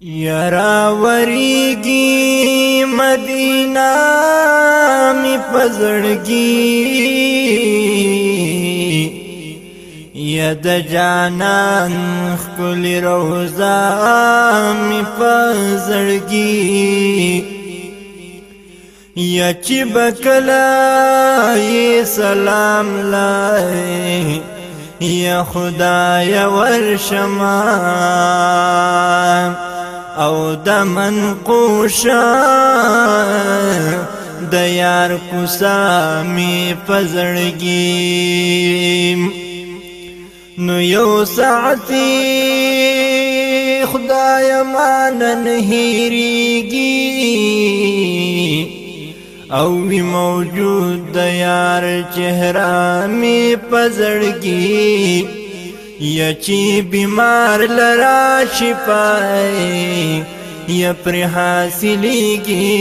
یرا وریږي مدینه می پزړګي یاد جانان خپل روزه می پزړګي یا چې بکلا یې سلام لای یا خدای ورشمان او د منقوشا د یار کوسا می پزړګي نو یو ساعتي خدای مان نهریږي او می موجود د یار چهره می پزړګي یا چې بیمار لرا شفای یا پر حاصلېږي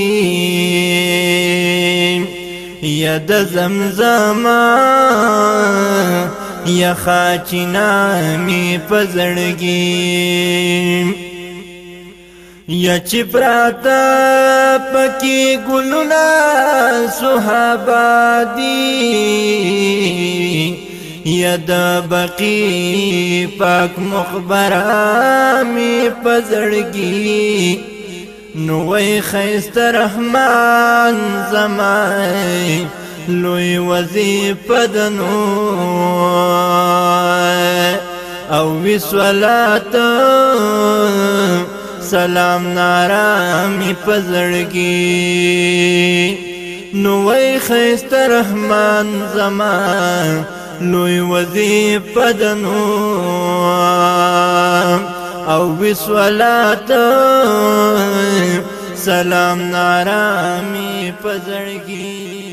یا د زمزم یا خاچنا می پزړګي یا چې پراتا پکې ګلونا صحابه دي یا د بقی پاک مخبر می پزړګي نو وای خیست رحمان زمای لوی وظیفه د او وسلات سلام نارامی پزړګي نو وای خیست رحمان زمای لوی وظیفه دنو او بسولات سلام نارامی پزړګي